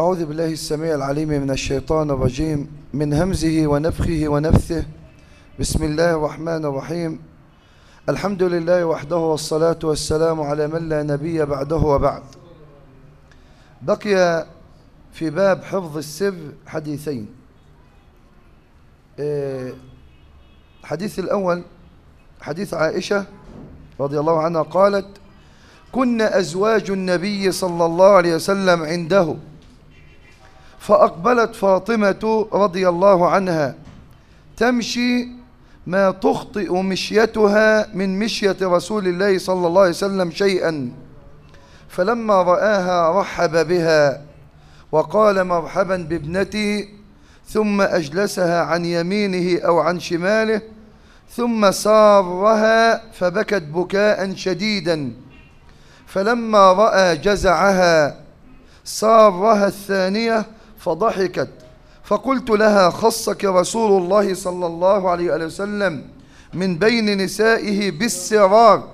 أعوذ بالله السميع العليم من الشيطان الرجيم من همزه ونفخه ونفثه. بسم الله الرحمن الرحيم. الحمد لله وحده والصلاة والسلام على من لا نبي بعده وبعد. بقي في باب حفظ السر حديثين. الحديث الأول حديث عائشة رضي الله عنها قالت كنا أزواج النبي صلى الله عليه وسلم عنده فأقبلت فاطمة رضي الله عنها. تمشي ما تخطئ مشيتها من مشية رسول الله صلى الله عليه وسلم شيئا. فلما رآها رحب بها وقال مرحبا بابنتي ثم أجلسها عن يمينه أو عن شماله ثم سارها فبكت بكاء شديدا. فلما رأى جزعها سارها الثانية فضحكت. فقلت لها خصك رسول الله صلى الله عليه وسلم من بين نسائه بالسرار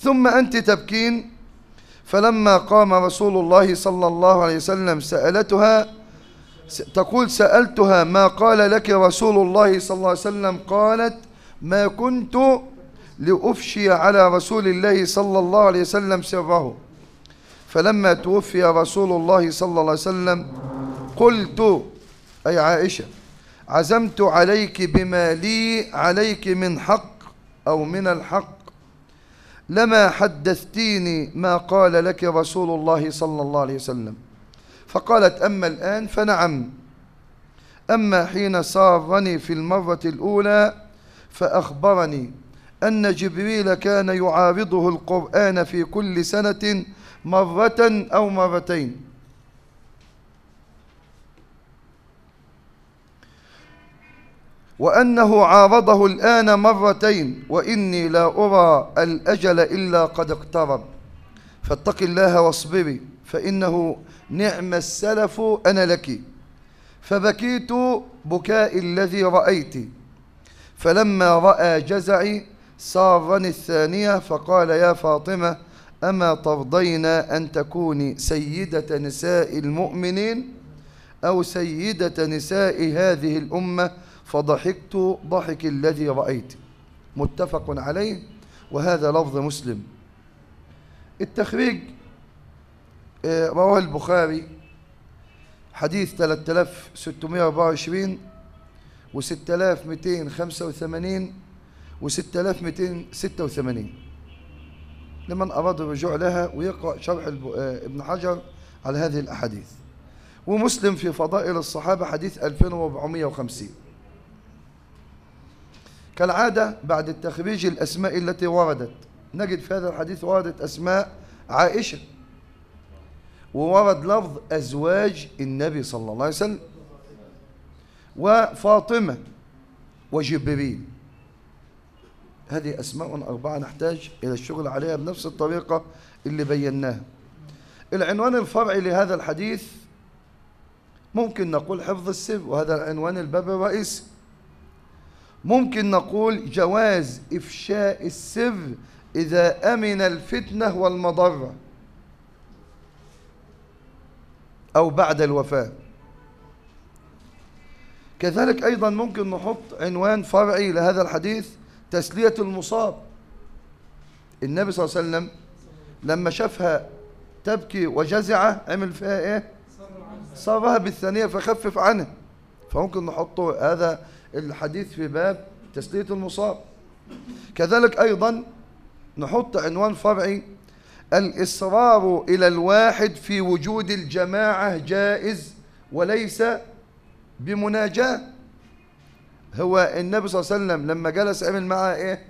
ثم أنت تبكين؟ فلما قام رسول الله صلى الله عليه وسلم سألتها تقول سألتها ما قال لك رسول الله صلى الله عليه وسلم؟ قالت ما كنت لأفشي على رسول الله صلى الله عليه وسلم سره. فلما توفي رسول الله صلى الله عليه وسلم قلت أي عائشة عزمت عليك بما لي عليك من حق أو من الحق. لما حدثتيني ما قال لك رسول الله صلى الله عليه وسلم. فقالت أما الآن فنعم. أما حين سارني في المرة الأولى فأخبرني أن جبريل كان يعارضه القرآن في كل سنة مرة أو مرتين. وأنه عارضه الآن مرتين وإني لا أرى الأجل إلا قد اقترب. فاتق الله واصبري فإنه نعم السلف أنا لك. فبكيت بكاء الذي رأيت. فلما رأى جزعي سارني الثانية فقال يا فاطمة أما ترضين أن تكوني سيدة نساء المؤمنين أو سيدة نساء هذه الأمة فضحكت ضحك الذي رأيت. متفق عليه. وهذا لفظ مسلم. التخريج رواه البخاري. حديث 3624 و 6285 و 6286 لمن أراد الرجوع لها ويقرأ شرح ابن حجر على هذه الأحاديث. ومسلم في فضائل الصحابة حديث 2450 كالعادة بعد التخريج الأسماء التي وردت. نجد في هذا الحديث وردت أسماء عائشة. وورد لفظ أزواج النبي صلى الله عليه وسلم. وفاطمة وجبريل. هذه أسماء أربعة نحتاج إلى الشغل عليها بنفس الطريقة اللي بيناها. العنوان الفرعي لهذا الحديث ممكن نقول حفظ السر وهذا العنوان الباب الرئيسي. ممكن نقول جواز إفشاء السر إذا أمن الفتنة والمضرة أو بعد الوفاة. كذلك أيضا ممكن نحط عنوان فرعي لهذا الحديث تسلية المصاب. النبي صلى الله عليه وسلم لما شافها تبكي وجزعة عمل فيها إيه؟ صارها بالثانية فخفف عنها فممكن نحط هذا الحديث في باب تسلية المصاب. كذلك أيضا نحط عنوان فرعي الإصرار إلى الواحد في وجود الجماعة جائز وليس بمناجاة. هو النبي صلى الله عليه وسلم لما جلس عمل معها إيه؟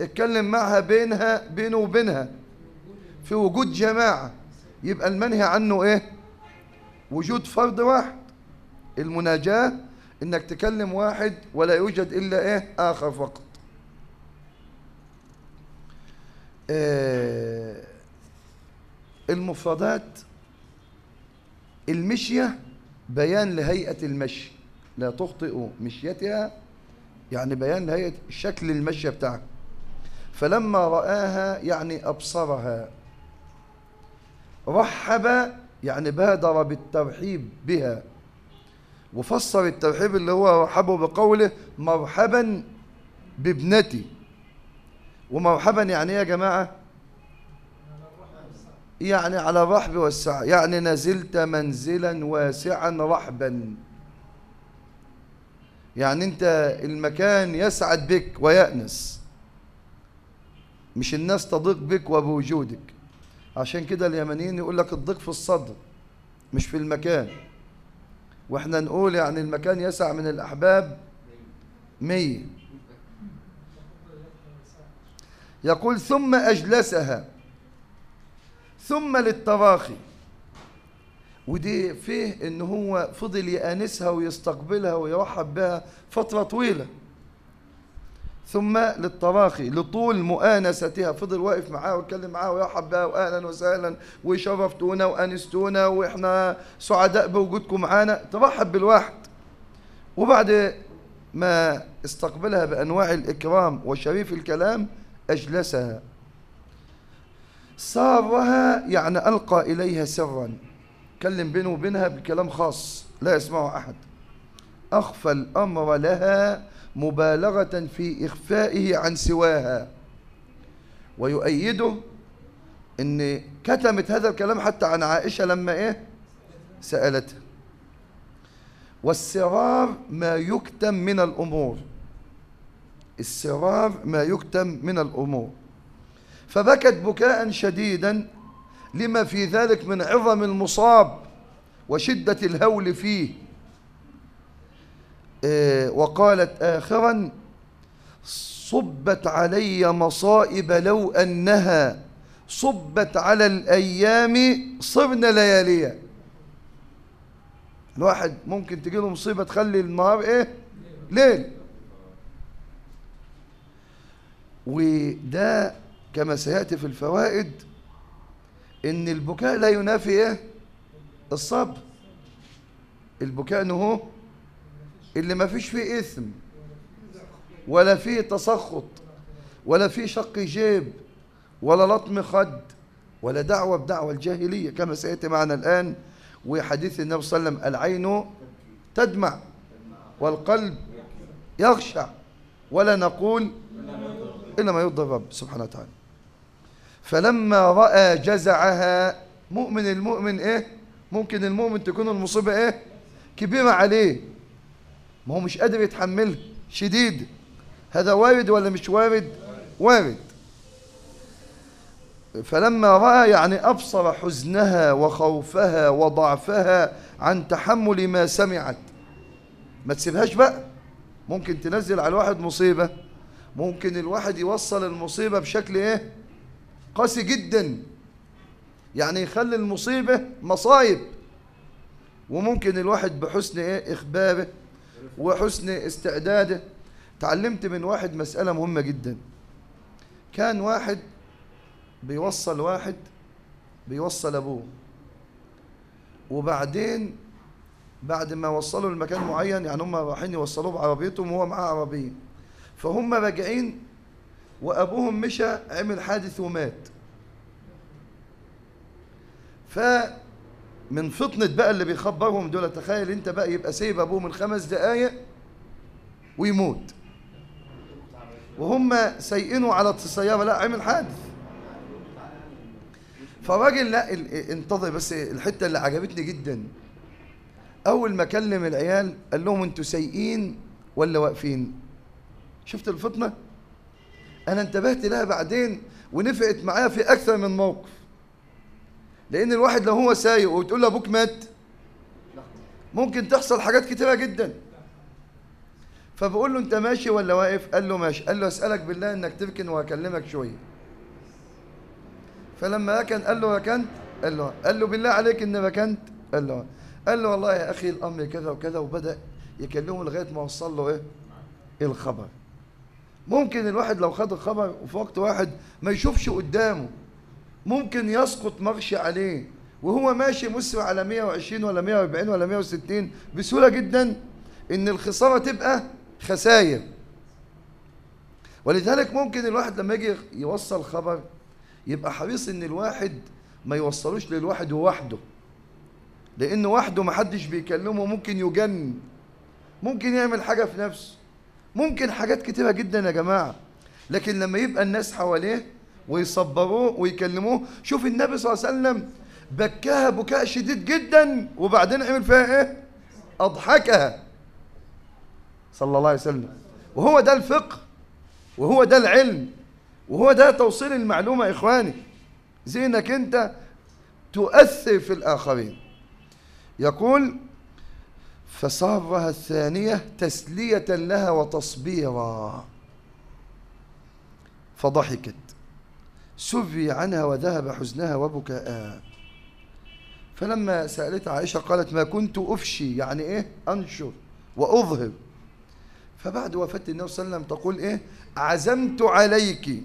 اتكلم معها بينها بينه وبينها في وجود جماعة. يبقى المنهي عنه إيه؟ وجود فرد واحد المناجاة إنك تكلم واحد ولا يوجد إلا إيه؟ آخر فقط. آه المفردات المشية بيان لهيئة المشي. لا تخطئ مشيتها يعني بيان لهيئة شكل المشية بتاعها فلما رآها يعني أبصرها رحب يعني بادر بالترحيب بها. وفسر الترحيب اللي هو رحبه بقوله مرحبا بابنتي. ومرحبا يعني إيه يا جماعة؟ يعني على الرحب والسعة. يعني نزلت منزلا واسعا رحبا. يعني أنت المكان يسعد بك ويأنس. مش الناس تضيق بك وبوجودك. عشان كده اليمنيين يقول لك الضيق في الصدر مش في المكان. وإحنا نقول يعني المكان يسع من الأحباب مية. يقول ثم أجلسها. ثم للتراخي ودي فيه إن هو فضل يآنسها ويستقبلها ويرحب بها فترة طويلة. ثم للتراخي لطول مؤانستها. فضل واقف معاه ويتكلم معاه ويرحب بها واهلا وسهلا وشرفتونا وأنستونا وإحنا سعداء بوجودكم معانا. ترحب بالواحد. وبعد ما استقبلها بأنواع الإكرام وشريف الكلام أجلسها. سارها يعني ألقى إليها سرا. كلم بينه وبينها بكلام خاص لا يسمعه أحد. أخفى الأمر لها مبالغة في إخفائه عن سواها. ويؤيده أن كتمت هذا الكلام حتى عن عائشة لما إيه؟ سألتها والسرار ما يكتم من الأمور. السرار ما يكتم من الأمور. فبكت بكاء شديدا لما في ذلك من عظم المصاب وشدة الهول فيه. وقالت آخرا صبت علي مصائب لو أنها صبت على الأيام صرن لياليا الواحد ممكن تجي له مصيبة تخلي النهار إيه؟ ليل. وده كما سيأتي في الفوائد إن البكاء لا ينافي إيه؟ الصبر. البكاء نهو اللي ما فيش فيه إثم ولا فيه تسخط ولا فيه شق جيب ولا لطم خد ولا دعوة بدعوة الجاهلية كما سيأتي معنا الآن وحديث النبي صلى الله عليه وسلم العين تدمع والقلب يخشع ولا نقول إلا ما يرضي الرب سبحانه وتعالى. فلما رأى جزعها مؤمن المؤمن إيه؟ ممكن المؤمن تكون المصيبة إيه؟ كبيرة عليه. ما هو مش قادر يتحملها شديد. هذا وارد ولا مش وارد؟ وارد. فلما رأى يعني أبصر حزنها وخوفها وضعفها عن تحمل ما سمعت. ما تسيبهاش بقى. ممكن تنزل على الواحد مصيبة. ممكن الواحد يوصل المصيبة بشكل إيه؟ قاسي جدا. يعني يخلي المصيبة مصايب. وممكن الواحد بحسن إيه؟ إخباره وحسن استعداده. تعلمت من واحد مسألة مهمة جدا. كان واحد بيوصل واحد بيوصل أبوه. وبعدين بعد ما وصلوا لمكان معين يعني هم رايحين يوصلوه بعربيتهم وهو معاه عربية. فهم راجعين وأبوهم مشى عمل حادث ومات. فمن فطنة بقى اللي بيخبرهم دول تخيل انت بقى يبقى سايب أبوه من خمس دقايق ويموت. وهم سايقينه على السيارة لا عمل حادث. فالراجل لا انتظر بس الحتة اللي عجبتني جدا. أول ما كلم العيال قال لهم أنتوا سايقين ولا واقفين؟ شفت الفطنة؟ أنا انتبهت لها بعدين ونفقت معايا في أكثر من موقف. لأن الواحد لو هو سايق وتقول له أبوك مات ممكن تحصل حاجات كتيرة جدا. فبقول له أنت ماشي ولا واقف؟ قال له ماشي. قال له أسألك بالله أنك تركن وهكلمك شوية. فلما ركن قال له ركنت؟ قال له قال له بالله عليك إن ركنت؟ قال له قال له والله يا أخي الأمر كذا وكذا وبدأ يكلمه لغاية ما وصل له إيه؟ الخبر. ممكن الواحد لو خد الخبر وفي وقت واحد ما يشوفش قدامه. ممكن يسقط مغشي عليه. وهو ماشي مسرع على 120 ولا 140 ولا 160 بسهولة جدا إن الخسارة تبقى خسائر. ولذلك ممكن الواحد لما يجي يوصل خبر يبقى حريص إن الواحد ما يوصلوش للواحد وحده لأنه وحده محدش بيكلمه ممكن يجن ممكن يعمل حاجة في نفسه. ممكن حاجات كتيرة جدا يا جماعة. لكن لما يبقى الناس حواليه ويصبروه ويكلموه. شوف النبي صلى الله عليه وسلم بكاها بكاء شديد جدا وبعدين عمل فيها إيه؟ أضحكها. صلى الله عليه وسلم. وهو ده الفقه وهو ده العلم وهو ده توصيل المعلومة يا إخواني. زي انك أنت تؤثر في الآخرين. يقول فصارها الثانية تسلية لها وتصبيرا. فضحكت. سري عنها وذهب حزنها وبكاءها. فلما سألت عائشة قالت ما كنت أفشي يعني إيه؟ أنشر وأظهر. فبعد وفاة النبي صلى الله عليه وسلم تقول إيه؟ عزمت عليك.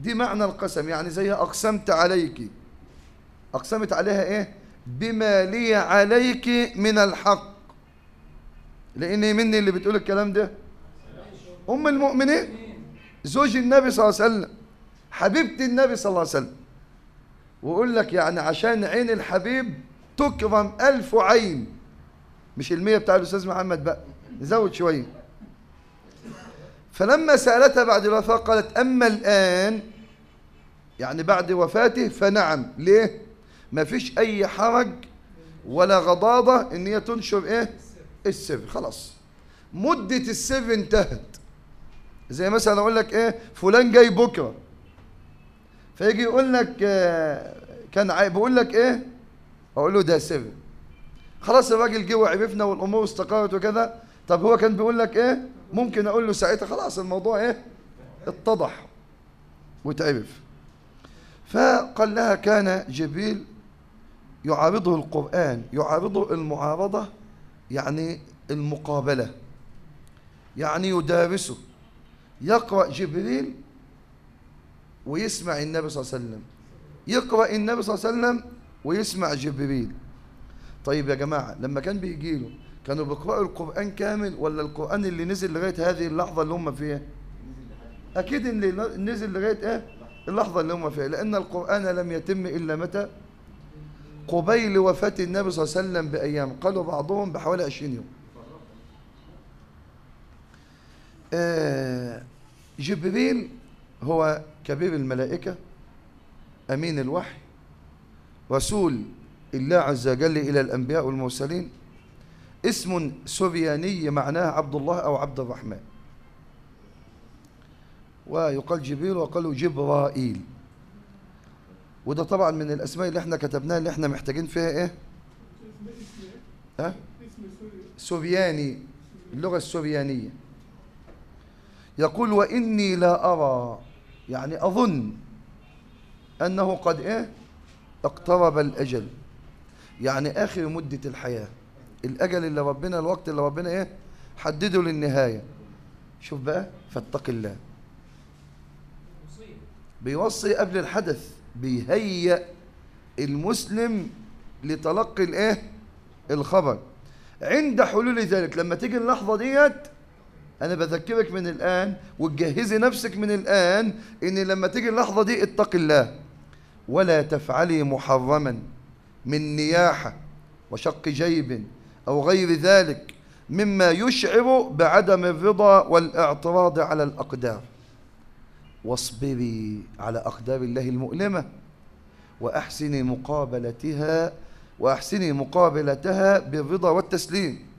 دي معنى القسم يعني زي أقسمت عليك. أقسمت عليها إيه؟ بما لي عليك من الحق. لأن مني اللي بتقول الكلام ده؟ أم المؤمنين؟ زوج النبي صلى الله عليه وسلم. حبيبة النبي صلى الله عليه وسلم. ويقول لك يعني عشان عين الحبيب تكرم ألف عين. مش المية بتاع الأستاذ محمد بقى نزود شوية. فلما سألتها بعد الوفاة قالت أما الآن يعني بعد وفاته فنعم. ليه؟ ما فيش أي حرج ولا غضاضة إن هي تنشر إيه؟ السر. خلاص. مدة السر انتهت. زي مثلا أقول لك إيه؟ فلان جاي بكرة. فيجي يقول لك آه، كان بيقول لك إيه؟ أقول له ده سر. خلاص الراجل جه وعرفنا والأمور استقرت وكذا. طب هو كان بيقول لك إيه؟ ممكن أقول له ساعتها خلاص الموضوع إيه؟ اتضح وتعرف. فقال لها كان جبريل يعارضه القرآن يعارضه المعارضة يعني المقابلة يعني يدارسه. يقرأ جبريل ويسمع النبي صلى الله عليه وسلم. يقرأ النبي صلى الله عليه وسلم ويسمع جبريل. طيب يا جماعة لما كان بيجي له كانوا بيقرأوا القرآن كامل ولا القرآن اللي نزل لغاية هذه اللحظة اللي هم فيها؟ أكيد اللي نزل لغاية إيه؟ اللحظة اللي هم فيها. لأن القرآن لم يتم إلا متى؟ قبيل وفاة النبي صلى الله عليه وسلم بأيام. قالوا بعضهم بحوالي 20 يوم. آه، جبريل هو كبير الملائكة أمين الوحي رسول الله عز وجل إلى الأنبياء والمرسلين. اسم سرياني معناه عبد الله أو عبد الرحمن. ويقال جبريل وقالوا جبرائيل. وده طبعا من الأسماء اللي إحنا كتبناها اللي إحنا محتاجين فيها إيه؟ ها؟ سورياني اللغة السوريانية يقول وإني لا أرى يعني أظن أنه قد إيه؟ اقترب الأجل. يعني آخر مدة الحياة. الأجل اللي ربنا الوقت اللي ربنا إيه؟ حدده للنهاية. شوف بقى فاتق الله. بيوصي قبل الحدث بيهيئ المسلم لتلقي الإيه؟ الخبر. عند حلول ذلك لما تيجي اللحظة ديت أنا بذكرك من الآن وتجهزي نفسك من الآن إن لما تيجي اللحظة دي اتق الله. ولا تفعلي محرما من نياحة وشق جيب أو غير ذلك مما يشعر بعدم الرضا والاعتراض على الأقدار. واصبري على أقدار الله المؤلمة وأحسني مقابلتها وأحسني مقابلتها بالرضا والتسليم.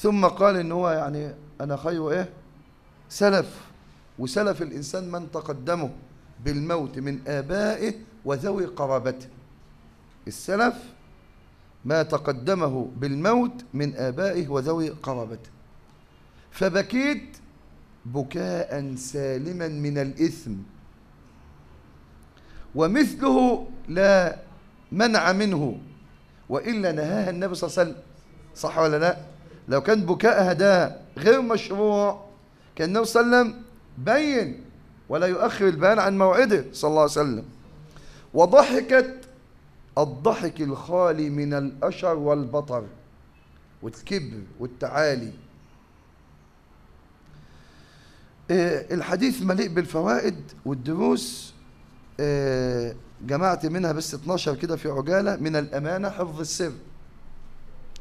ثم قال إن هو يعني أنا خير إيه؟ سلف. وسلف الإنسان من تقدمه بالموت من آبائه وذوي قرابته. السلف ما تقدمه بالموت من آبائه وذوي قرابته. فبكيت بكاء سالما من الإثم. ومثله لا منع منه. وإلا نهاها النبي صلى الله عليه وسلم. صح ولا لا؟ لو كان بكاءها ده غير مشروع كان النبي صلى الله عليه وسلم بين ولا يؤخر البيان عن موعده صلى الله عليه وسلم. وضحكت الضحك الخالي من الأشر والبطر والكبر والتعالي. آه، الحديث مليء بالفوائد والدروس. آه، جمعت منها بس 12 كده في عجالة. من الأمانة حفظ السر.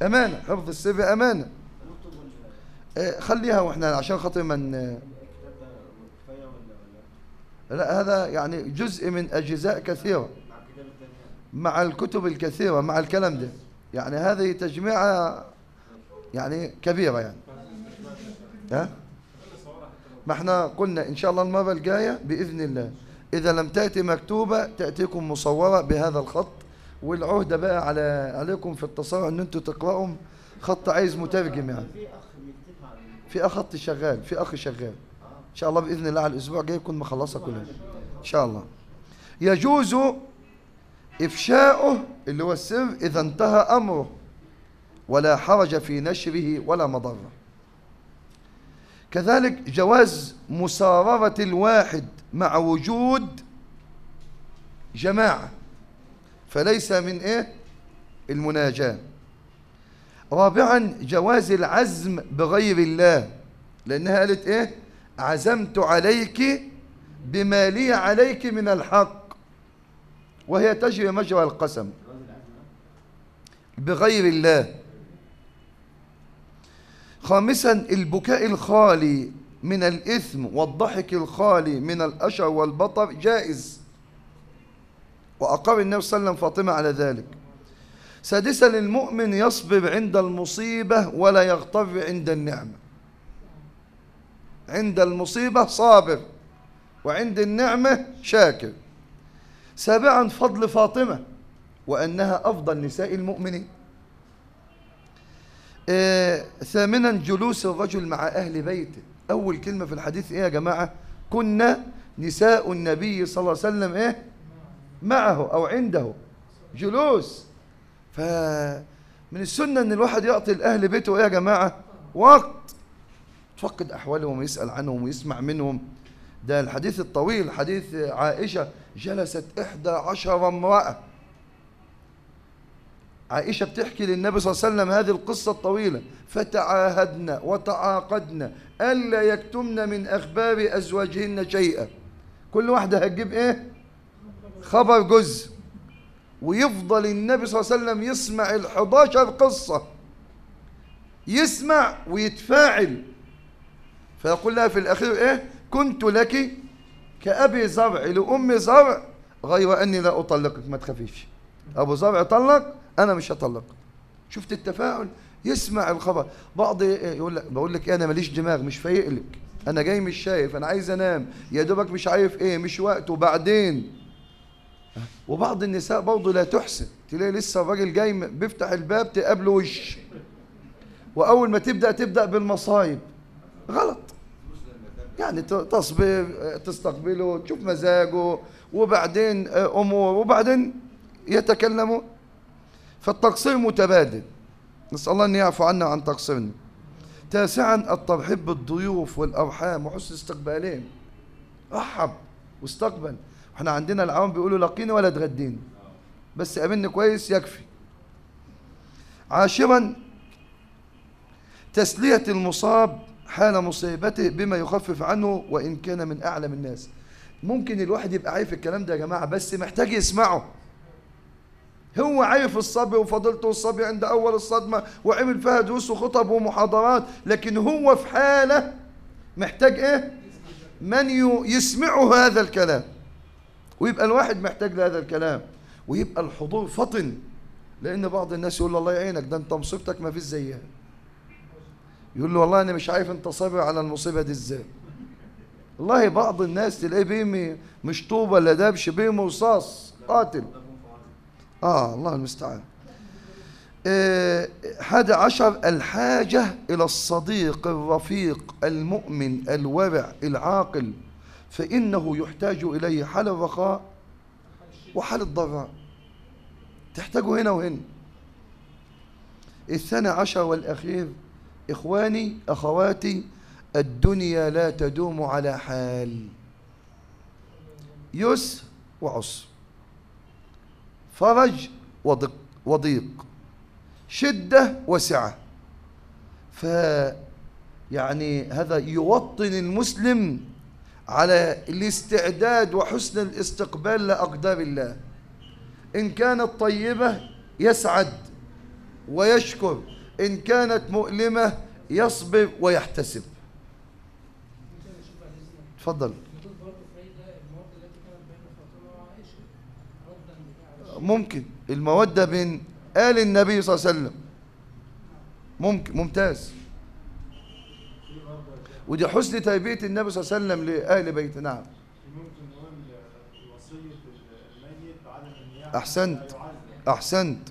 أمانة حفظ السر أمانة. آه، خليها وإحنا عشان خاطر من لا هذا يعني جزء من أجزاء كثيرة. مع الكتب الكثيرة مع الكلام ده. يعني هذه تجميعة يعني كبيرة يعني. ها؟ ما إحنا قلنا إن شاء الله المرة الجاية بإذن الله. إذا لم تأتي مكتوبة تأتيكم مصورة بهذا الخط. والعهدة بقى على عليكم في التصارع إن أنتوا تقرأوا خط عايز مترجم يعني. في اخ خط شغال في أخ شغال. إن شاء الله بإذن الله على الأسبوع الجاي يكون مخلصها كلها. إن شاء الله. يجوز افشاؤه اللي هو السر إذا انتهى أمره ولا حرج في نشره ولا مضره. كذلك جواز مساررة الواحد مع وجود جماعة. فليس من إيه؟ المناجاة. رابعا جواز العزم بغير الله لأنها قالت إيه؟ عزمت عليك بما لي عليك من الحق. وهي تجري مجرى القسم. بغير الله. خامسا البكاء الخالي من الإثم والضحك الخالي من الأشر والبطر جائز. وأقر النبي صلى الله عليه وسلم فاطمة على ذلك. سادسا المؤمن يصبر عند المصيبة ولا يغتر عند النعمة. عند المصيبة صابر وعند النعمة شاكر. سابعا فضل فاطمة وأنها أفضل نساء المؤمنين. آه ثامنا جلوس الرجل مع أهل بيته. أول كلمة في الحديث إيه يا جماعة؟ كنا نساء النبي صلى الله عليه وسلم إيه؟ معه أو عنده جلوس. فمن السنة إن الواحد يعطي لأهل بيته إيه يا جماعة وقت. تفقد أحوالهم ويسأل عنهم ويسمع منهم. ده الحديث الطويل حديث عائشة جلست إحدى عشر امرأة. عائشة بتحكي للنبي صلى الله عليه وسلم هذه القصة الطويلة. فتعاهدنا وتعاقدنا ألا يكتمن من أخبار أزواجهن شيئا. كل واحدة هتجيب إيه؟ خبر جزء ويفضل النبي صلى الله عليه وسلم يسمع ال 11 قصة. يسمع ويتفاعل. فيقول لها في الأخير إيه؟ كنت لك كأبي زرع لأم زرع. غير أني لا أطلقك ما تخافيش. أبو زرع طلق أنا مش هطلق. شفت التفاعل؟ يسمع الخبر. بعض يقول لك بقول لك إيه أنا ماليش دماغ مش فايق لك. أنا جاي مش شايف أنا عايز أنام. يا دوبك مش عارف إيه مش وقته. بعدين وبعض النساء برضه لا تحسن. تلاقي لسه الراجل جاي بيفتح الباب تقابله وش. وأول ما تبدأ تبدأ بالمصايب. غلط. يعني تصبر تستقبله تشوف مزاجه وبعدين آه، امور وبعدين يتكلموا. فالتقصير متبادل. نسأل الله أن يعفو عنا عن تقصيرنا. تاسعا الترحيب بالضيوف والأرحام وحسن استقبالهم. رحب واستقبل. إحنا عندنا العوام بيقولوا لقيني ولا تغديني بس قابلني كويس يكفي. عاشرا تسلية المصاب حال مصيبته بما يخفف عنه وإن كان من أعلم الناس. ممكن الواحد يبقى عارف الكلام ده يا جماعة بس محتاج يسمعه. هو عارف الصبر وفضيلته الصبر عند أول الصدمة وعمل فيها دروس وخطب ومحاضرات لكن هو في حالة محتاج إيه؟ من يسمعه هذا الكلام. ويبقى الواحد محتاج لهذا الكلام. ويبقى الحضور فطن. لأن بعض الناس يقول له الله يعينك ده أنت مصيبتك ما فيش زيها. يقول له والله أنا مش عارف أنت صابر على المصيبة دي إزاي. والله بعض الناس تلاقيه بيمي مش طوبة ولا دبش بيمي رصاص. قاتل. آه الله المستعان. آه، حادي عشر الحاجة إلى الصديق الرفيق المؤمن الورع العاقل. فإنه يحتاج إليه حال الرخاء وحال الضراء. تحتاجه هنا وهنا. الثاني عشر والأخير إخواني أخواتي الدنيا لا تدوم على حال. يسر وعسر فرج وضيق, وضيق. شدة وسعة. ف يعني هذا يوطن المسلم على الاستعداد وحسن الاستقبال لأقدار الله. إن كانت طيبة يسعد ويشكر إن كانت مؤلمة يصبر ويحتسب. تفضل. ممكن. المودة بين آل النبي صلى الله عليه وسلم. ممكن. ممتاز. ودي حسن تربية النبي صلى الله عليه وسلم لأهل بيته نعم. ممكن نقول وصية الميت بعدم النيابة أحسنت أحسنت.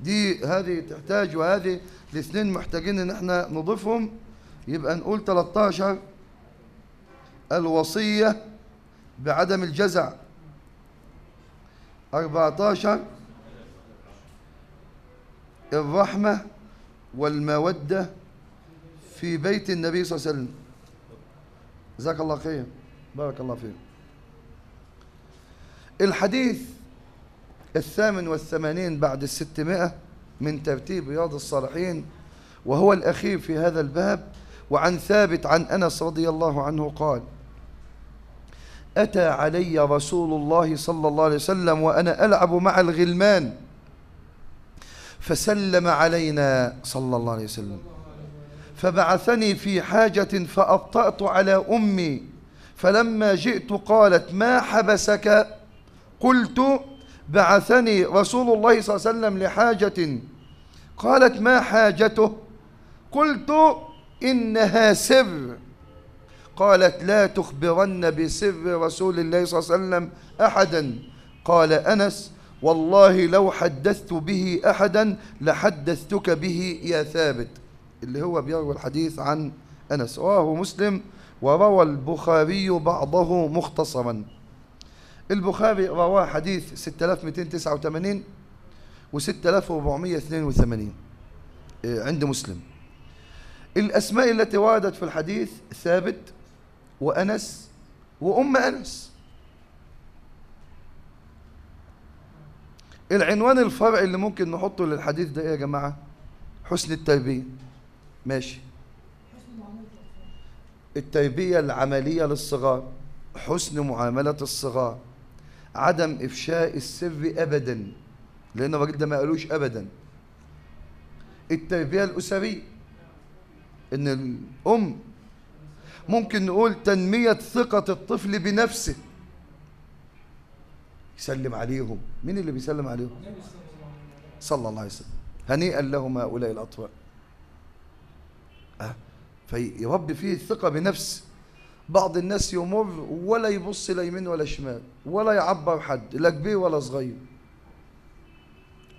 دي هذه تحتاج وهذه الاثنين محتاجين إن إحنا نضيفهم. يبقى نقول 13 الوصية بعدم الجزع. 14 الرحمة والمودة في بيت النبي صلى الله عليه وسلم. جزاك الله خير. بارك الله فيك. الحديث الثامن والثمانين بعد الستمائة من ترتيب رياض الصالحين وهو الأخير في هذا الباب وعن ثابت عن أنس رضي الله عنه قال أتى علي رسول الله صلى الله عليه وسلم وأنا ألعب مع الغلمان فسلم علينا صلى الله عليه وسلم. فبعثني في حاجة فأبطأت على أمي. فلما جئت قالت ما حبسك؟ قلت بعثني رسول الله صلى الله عليه وسلم لحاجة. قالت ما حاجته؟ قلت إنها سر. قالت لا تخبرن بسر رسول الله صلى الله عليه وسلم أحدا. قال أنس والله لو حدثت به أحدا لحدثتك به يا ثابت. اللي هو بيروي الحديث عن أنس. رواه مسلم وروى البخاري بعضه مختصرا. البخاري رواه حديث 6289 و 6482 عند مسلم. الأسماء التي وردت في الحديث ثابت وأنس وأم أنس. العنوان الفرعي اللي ممكن نحطه للحديث ده إيه يا جماعة؟ حسن التربية. ماشي. التربية العملية للصغار حسن معاملة الصغار عدم إفشاء السر أبدا لأن الراجل ده ما قالوش أبدا. التربية الأسرية إن الأم ممكن نقول تنمية ثقة الطفل بنفسه. يسلم عليهم. مين اللي بيسلم عليهم؟ صلى الله عليه وسلم. هنيئا لهم هؤلاء الأطفال. فيربي فيه الثقة بنفسه بعض الناس يمر ولا يبص لا يمين ولا شمال ولا يعبر حد لا كبير ولا صغير.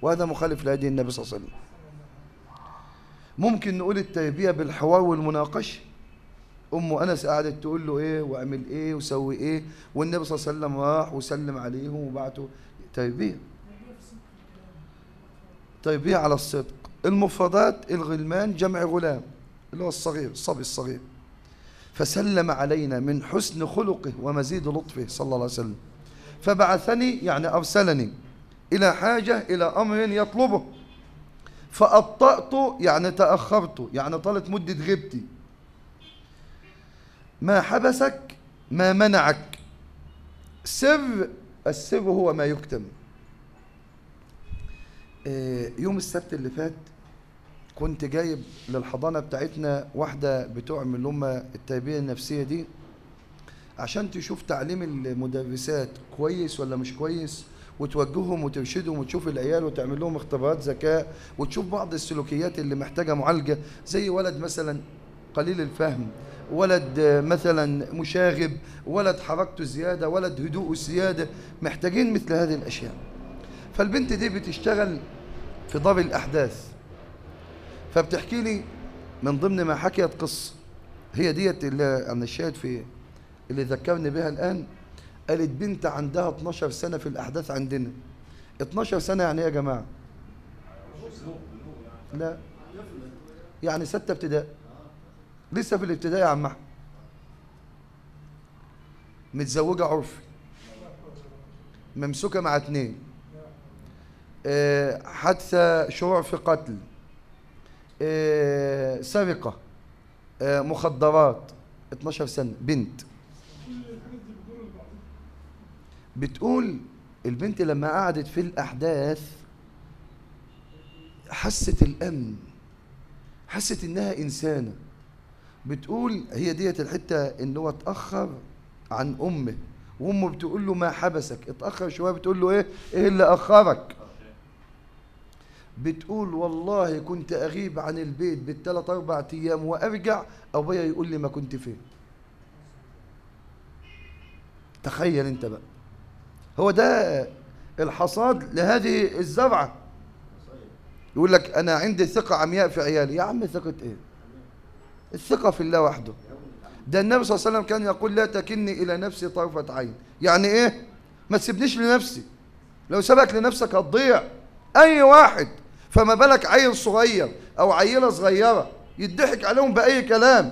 وهذا مخالف لهدي النبي صلى الله عليه وسلم. ممكن نقول التربية بالحوار والمناقشة. أم أنس قعدت تقول له إيه واعمل إيه وسوي إيه والنبي صلى الله عليه وسلم راح وسلم عليهم وبعته. تربية. تربية على الصدق. المفردات الغلمان جمع غلام. اللي هو الصغير الصبي الصغير. فسلم علينا من حسن خلقه ومزيد لطفه صلى الله عليه وسلم. فبعثني يعني أرسلني إلى حاجة إلى أمر يطلبه. فأبطأت يعني تأخرت يعني طالت مدة غيبتي. ما حبسك ما منعك. سر السر هو ما يكتم. آه، يوم السبت اللي فات كنت جايب للحضانة بتاعتنا واحدة بتوع اللي هم التربية النفسية دي عشان تشوف تعليم المدرسات كويس ولا مش كويس وتوجههم وترشدهم وتشوف العيال وتعمل لهم اختبارات ذكاء وتشوف بعض السلوكيات اللي محتاجة معالجة زي ولد مثلا قليل الفهم ولد مثلا مشاغب ولد حركته زيادة ولد هدوءه زيادة محتاجين مثل هذه الأشياء. فالبنت دي بتشتغل في دار الأحداث. فبتحكي لي من ضمن ما حكيت قصة هي ديت اللي أنا الشاهد في اللي ذكرني بها الآن. قالت بنت عندها 12 سنة في الأحداث عندنا. 12 سنة يعني إيه يا جماعة؟ لا. يعني ستة ابتدائي لسه في الابتدائي يا عم أحمد متزوجة عرفي ممسوكة مع اتنين. آه، حادثة شروع في قتل. سرقة آه، مخدرات 12 سنة بنت. بتقول البنت لما قعدت في الأحداث حست الأمن حست إنها إنسانة. بتقول هي ديت الحتة إن هو اتأخر عن أمه وأمه بتقول له ما حبسك اتأخر شوية بتقول له إيه؟ إيه اللي أخرك؟ بتقول والله كنت أغيب عن البيت بالثلاث أربع أيام وأرجع أبويا يقول لي ما كنت فين. تخيل أنت بقى. هو ده الحصاد لهذه الزرعة. يقول لك أنا عندي ثقة عمياء في عيالي. يا عم ثقة إيه؟ الثقة في الله وحده. ده النبي صلى الله عليه وسلم كان يقول لا تكلني إلى نفسي طرفة عين. يعني إيه؟ ما تسيبنيش لنفسي. لو سبك لنفسك هتضيع. أي واحد فما بالك عيل صغير أو عيلة صغيرة يضحك عليهم بأي كلام؟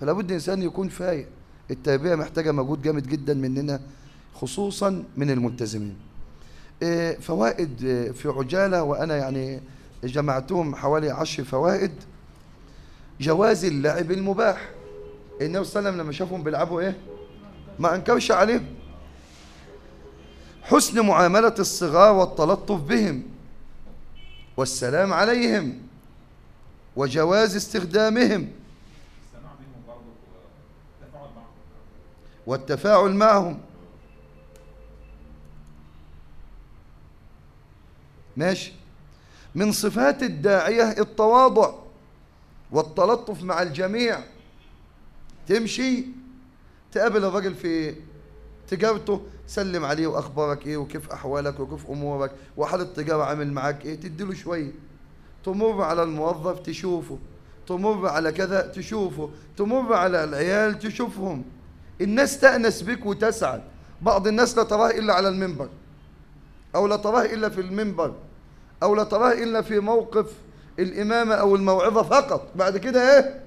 فلا بد إنسان يكون فايق. التربية محتاجة مجهود جامد جدا مننا خصوصا من الملتزمين. إيه، فوائد إيه، في عجالة وأنا يعني جمعتهم حوالي عشر فوائد. جواز اللعب المباح. النبي صلى الله عليه وسلم لما شافهم بيلعبوا إيه؟ ما أنكرش عليهم. حسن معاملة الصغار والتلطف بهم. والسلام عليهم وجواز استخدامهم والتفاعل معهم. ماشي. من صفات الداعية التواضع والتلطف مع الجميع. تمشي. تقابل الراجل في تجارته سلم عليه وأخبارك إيه وكيف أحوالك وكيف أمورك وحال التجاره عامل معاك إيه تديله شوية تمر على الموظف تشوفه. تمر على كذا تشوفه. تمر على العيال تشوفهم. الناس تأنس بك وتسعد. بعض الناس لا تراه إلا على المنبر أو لا تراه إلا في المنبر أو لا تراه إلا في موقف الإمامة أو الموعظة فقط. بعد كده إيه؟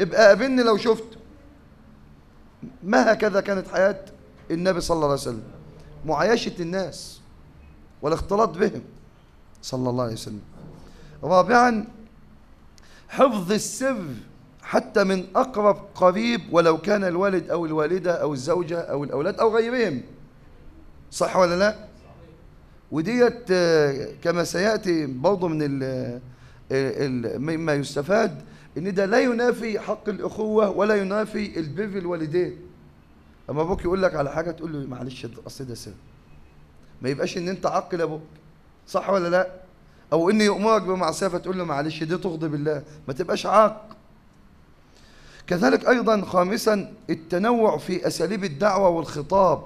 ابقى قابلني لو شفت. ما هكذا كانت حياة النبي صلى الله عليه وسلم معايشة الناس والاختلاط بهم صلى الله عليه وسلم. رابعا حفظ السر حتى من أقرب قريب ولو كان الوالد أو الوالدة أو الزوجة أو الأولاد أو غيرهم. صح ولا لا؟ وديت آه، كما سيأتي برضه من ال- مما يستفاد إن ده لا ينافي حق الأخوة ولا ينافي البر الوالدين. أما أبوك يقول لك على حاجة تقول له معلش اصل ده سر ما يبقاش إن أنت عقل أبوك صح ولا لأ؟ أو إن يأمرك بمعصية فتقول له معلش دي تغضب الله ما تبقاش عاق. كذلك أيضا خامسا التنوع في أساليب الدعوة والخطاب.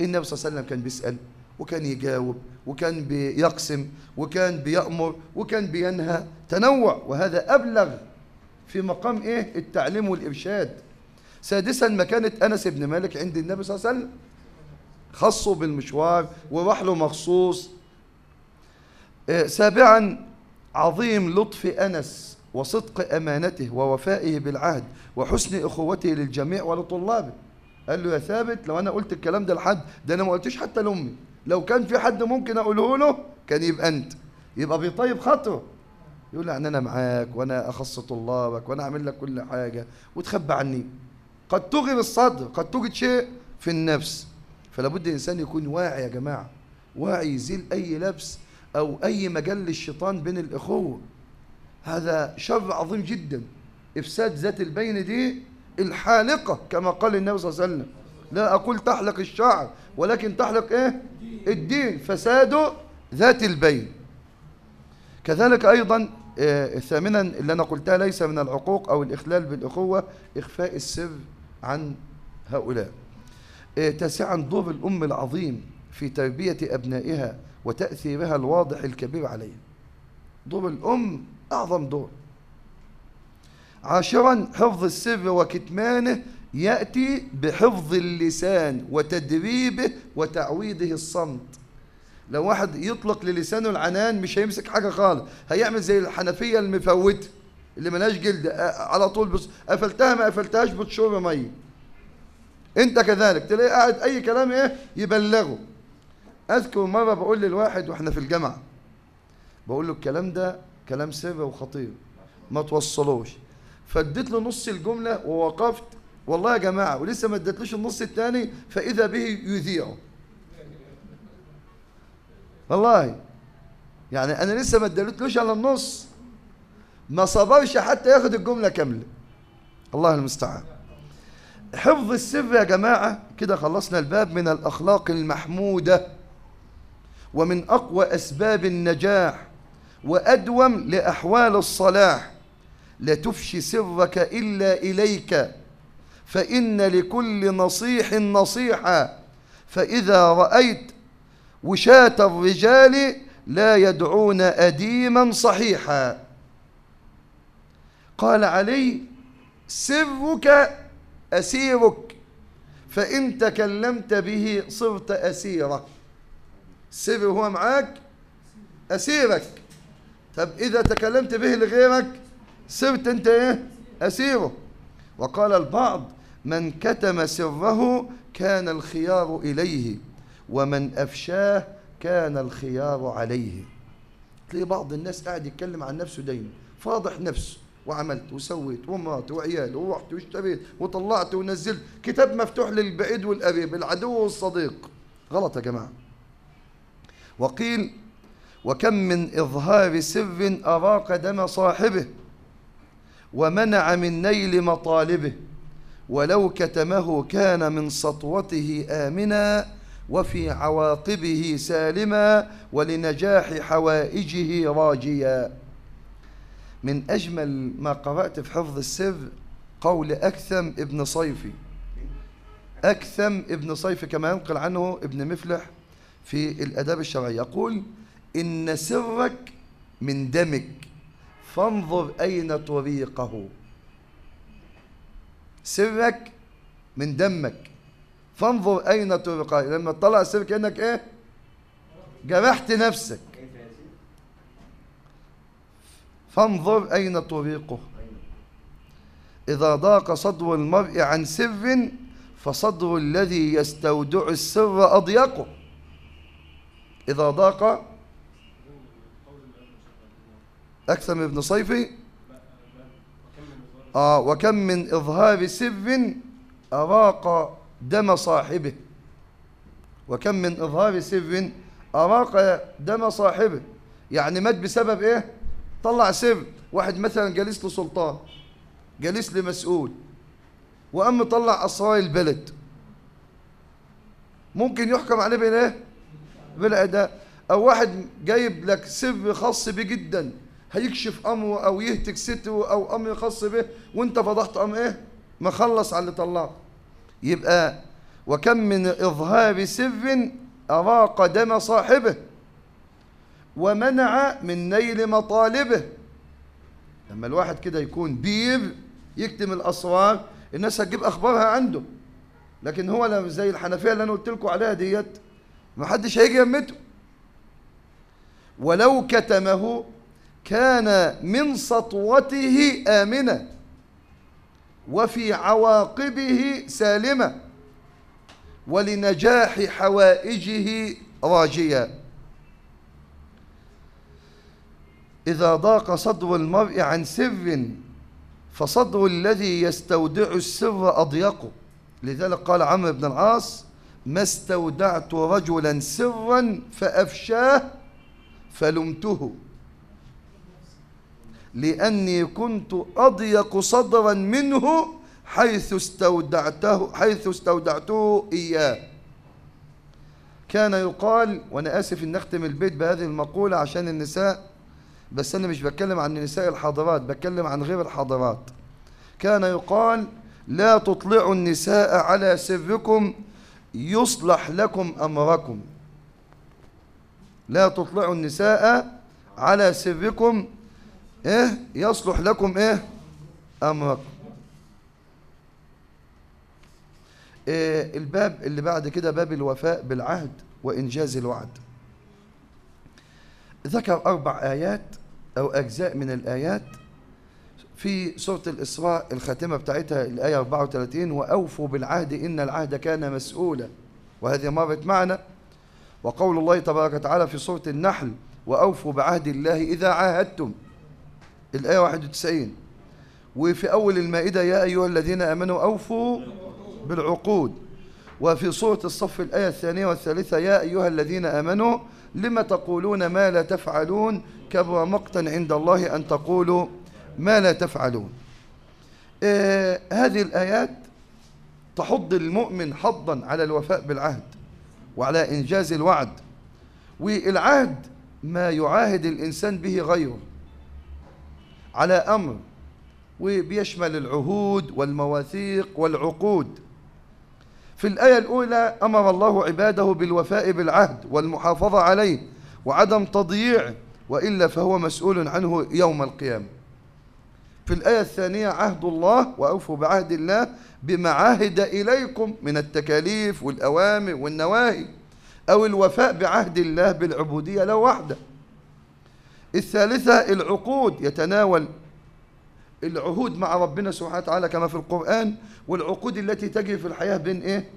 النبي صلى الله عليه وسلم كان بيسأل وكان يجاوب وكان بيقسم وكان بيأمر وكان بينهى. تنوع وهذا أبلغ في مقام إيه؟ التعليم والإرشاد. سادسا مكانة أنس بن مالك عند النبي صلى الله عليه وسلم خصه بالمشوار وراح له مخصوص. آه، سابعا عظيم لطف أنس وصدق أمانته ووفائه بالعهد وحسن أخوته للجميع ولطلابه. قال له يا ثابت لو أنا قلت الكلام ده لحد ده أنا ما قلتش حتى لأمي. لو كان في حد ممكن أقوله له كان يبقى أنت. يبقى بيطيب خاطره. يقول له يعني أنا معاك وأنا أخص طلابك وأنا أعمل لك كل حاجة وتخبى عني. قد تغر الصدر قد توجد شيء في النفس. فلا بد الإنسان يكون واعي يا جماعة. واعي يزيل أي لبس أو أي مجال للشيطان بين الإخوة. هذا شر عظيم جدا. إفساد ذات البين دي الحالقة كما قال النبي صلى الله عليه وسلم. لا أقول تحلق الشعر ولكن تحلق إيه؟ الدين فساد ذات البين. كذلك أيضا آه، ثامنا اللي أنا قلتها ليس من العقوق أو الإخلال بالأخوة إخفاء السر عن هؤلاء. آه، تاسعا دور الأم العظيم في تربية أبنائها وتأثيرها الواضح الكبير عليهم دور الأم أعظم دور عاشرا حفظ السر وكتمانه يأتي بحفظ اللسان وتدريبه وتعويضه الصمت. لو واحد يطلق للسانه العنان مش هيمسك حاجة خالص. هيعمل زي الحنفية المفوتة. اللي ملهاش جلد على طول بس قفلتها ما قفلتهاش بتشرب مية. انت كذلك تلاقي قاعد أي كلام إيه؟ يبلغه. أذكر مرة بقول للواحد وإحنا في الجامعة بقول له الكلام ده كلام سر وخطير ما توصلوش. فاديت له نص الجملة ووقفت والله يا جماعة ولسه ما اديتلوش النص الثاني فإذا به يذيعه. والله يعني أنا لسه ما ادالتلوش على النص. ما صبرش حتى ياخد الجملة كاملة. الله المستعان. حفظ السر يا جماعة كده خلصنا الباب من الأخلاق المحمودة ومن أقوى أسباب النجاح وأدوم لأحوال الصلاح. لا تفشي سرك إلا إليك فإن لكل نصيح نصيحة. فإذا رأيت وشاة الرجال لا يدعون أديما صحيحا. قال علي سرك أسيرك. فإن تكلمت به صرت أسيرة. السر هو معاك أسيرك. طب إذا تكلمت به لغيرك صرت أنت إيه؟ أسيره. وقال البعض من كتم سره كان الخيار إليه ومن أفشاه كان الخيار عليه. تلاقي بعض الناس قاعد يتكلم عن نفسه دايما فاضح نفسه. وعملت وسويت ومرات وعيال ورحت واشتريت وطلعت ونزلت. كتاب مفتوح للبعيد والقريب العدو والصديق. غلط يا جماعة. وقيل وكم من إظهار سر أراق دم صاحبه ومنع من نيل مطالبه ولو كتمه كان من سطوته آمنا وفي عواقبه سالما ولنجاح حوائجه راجيا. من أجمل ما قرأت في حفظ السر قول أكثم ابن صيفي. أكثم ابن صيفي كما ينقل عنه ابن مفلح في الأداب الشرعي يقول إن سرك من دمك فانظر أين طريقه. سرك من دمك فانظر أين طريقه. لما تطلع السر كأنك إيه؟ جرحت نفسك. فانظر أين طريقه. إذا ضاق صدر المرء عن سر فصدر الذي يستودع السر أضيقه. إذا ضاق أكثر من ابن صيفي؟ آه وكم من إظهار سر أراق دم صاحبه. وكم من إظهار سر أراق دم صاحبه. يعني مات بسبب إيه؟ طلع سر واحد مثلا جالس له سلطان جالس لي مسؤول وقام طلع أسرار البلد. ممكن يحكم عليه بالايه بالاداء أو واحد جايب لك سر خاص بيه جدا. هيكشف أمره أو يهتك ستره أو أمر خاص به وأنت فضحت أمر إيه؟ مخلص على اللي طلعه يبقى وكم من إظهار سر أراق دم صاحبه. ومنع من نيل مطالبه. لما الواحد كده يكون بير يكتم الاسرار الناس هتجيب أخبارها عنده. لكن هو زي الحنفية اللي أنا قلت لكم عليها ديت ما حدش هيجي يمته ولو كتمه كان من سطوته آمنا وفي عواقبه سالما ولنجاح حوائجه راجيا إذا ضاق صدر المرء عن سر فصدر الذي يستودع السر أضيقه لذلك قال عمرو بن العاص ما استودعت رجلا سرا فأفشاه فلمته. لأني كنت أضيق صدرا منه حيث استودعته حيث استودعته إياه. كان يقال وأنا آسف إن أختم البيت بهذه المقولة عشان النساء بس أنا مش بتكلم عن النساء الحاضرات بتكلم عن غير الحاضرات. كان يقال لا تطلعوا النساء على سركم يصلح لكم أمركم. لا تطلعوا النساء على سركم إيه؟ يصلح لكم إيه؟ أمركم. إيه الباب اللي بعد كده باب الوفاء بالعهد وإنجاز الوعد. ذكر أربع آيات أو أجزاء من الآيات في سورة الإسراء الخاتمة بتاعتها الآية 34 وأوفوا بالعهد إن العهد كان مسؤولا. وهذه مرت معنا. وقول الله تبارك وتعالى في سورة النحل وأوفوا بعهد الله إذا عاهدتم. الآية 91 وفي أول المائدة يا أيها الذين آمنوا أوفوا بالعقود. وفي سورة الصف الآية الثانية والثالثة يا أيها الذين آمنوا لم تقولون ما لا تفعلون؟ كبر مقتا عند الله أن تقولوا ما لا تفعلون. آه هذه الآيات تحض المؤمن حظا على الوفاء بالعهد وعلى إنجاز الوعد والعهد ما يعاهد الإنسان به غيره على أمر وبيشمل العهود والمواثيق والعقود. في الآية الأولى أمر الله عباده بالوفاء بالعهد والمحافظة عليه وعدم تضييعه وإلا فهو مسؤول عنه يوم القيامة. في الآية الثانية عهد الله وأوفوا بعهد الله بما عاهد إليكم من التكاليف والأوامر والنواهي أو الوفاء بعهد الله بالعبودية له وحده. الثالثة العقود. يتناول العهود مع ربنا سبحانه وتعالى كما في القرآن والعقود التي تجري في الحياة بين إيه؟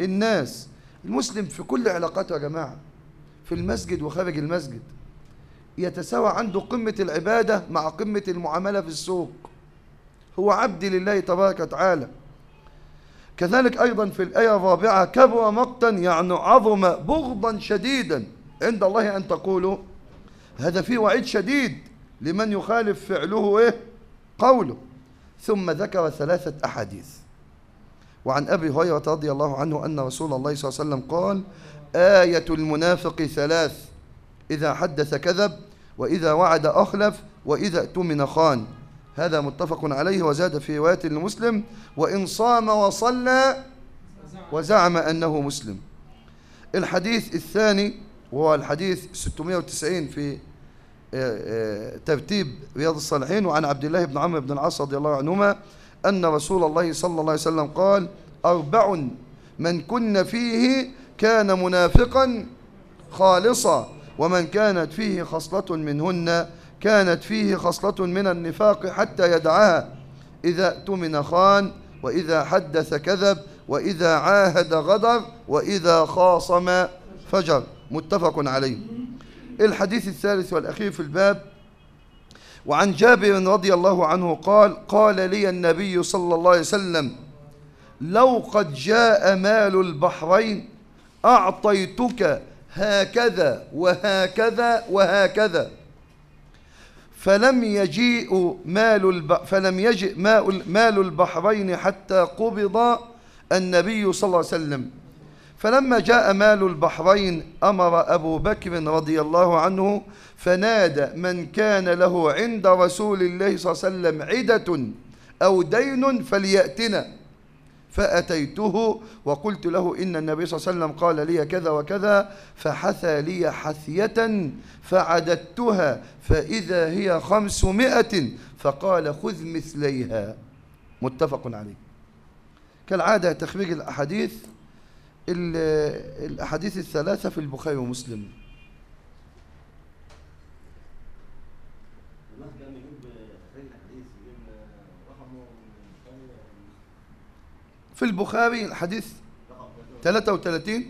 الناس. المسلم في كل علاقاته يا جماعة في المسجد وخارج المسجد. يتساوى عنده قمة العبادة مع قمة المعاملة في السوق. هو عبد لله تبارك وتعالى. كذلك أيضا في الآية الرابعة كبر مقتا يعني عظم بغضا شديدا. عند الله أن تقولوا هذا فيه وعيد شديد لمن يخالف فعله إيه؟ قوله. ثم ذكر ثلاثة أحاديث. وعن أبي هريرة رضي الله عنه أن رسول الله صلى الله عليه وسلم قال آية المنافق ثلاث. إذا حدث كذب وإذا وعد أخلف وإذا اؤتمن خان. هذا متفق عليه وزاد في رواية لمسلم وإن صام وصلى وزعم أنه مسلم. الحديث الثاني وهو الحديث 690 في ترتيب رياض الصالحين وعن عبد الله بن عمرو بن العاص رضي الله عنهما أن رسول الله صلى الله عليه وسلم قال أربع من كن فيه كان منافقا خالصا. ومن كانت فيه خصلة منهن كانت فيه خصلة من النفاق حتى يدعها إذا اؤتمن خان وإذا حدث كذب وإذا عاهد غدر وإذا خاصم فجر. متفق عليه. الحديث الثالث والأخير في الباب. وعن جابر رضي الله عنه قال قال لي النبي صلى الله عليه وسلم لو قد جاء مال البحرين أعطيتك هكذا وهكذا وهكذا فلم يجيء مال. فلم يجئ مال البحرين حتى قبض النبي صلى الله عليه وسلم فلما جاء مال البحرين أمر أبو بكر رضي الله عنه فنادى من كان له عند رسول الله صلى الله عليه وسلم عدة أو دين فليأتنا فأتيته وقلت له إن النبي صلى الله عليه وسلم قال لي كذا وكذا فحثى لي حثية فعددتها فإذا هي خمسمائة فقال خذ مثليها. متفق عليه. كالعادة تخريج الأحاديث الأحاديث الثلاثة في البخاري ومسلم الناس كان يجيب تخريج الحديث يجيب رقمه من في البخاري الحديث رقم 33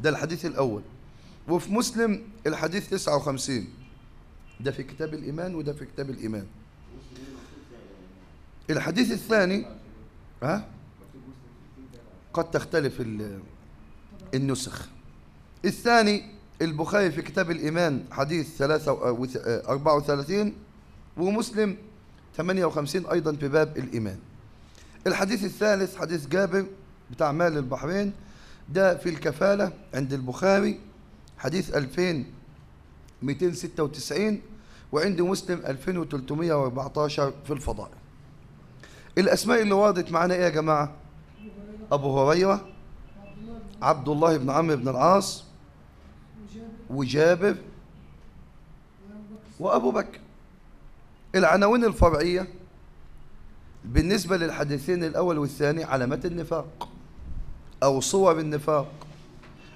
ده الحديث الأول. وفي مسلم الحديث 59 ده في كتاب الإيمان وده في كتاب الإيمان. الحديث الثاني ها؟ قد تختلف ال- النسخ. الثاني البخاري في كتاب الإيمان حديث 34 ومسلم 58 أيضا في باب الإيمان. الحديث الثالث حديث جابر بتاع مال البحرين ده في الكفالة عند البخاري حديث 2296 وعند مسلم 2314 في الفضائل. الأسماء اللي وردت معنا إيه يا جماعة؟ أبو هريرة عبد الله بن عمرو بن العاص وجابر وأبو بكر. العناوين الفرعية بالنسبة للحديثين الأول والثاني علامات النفاق أو صور النفاق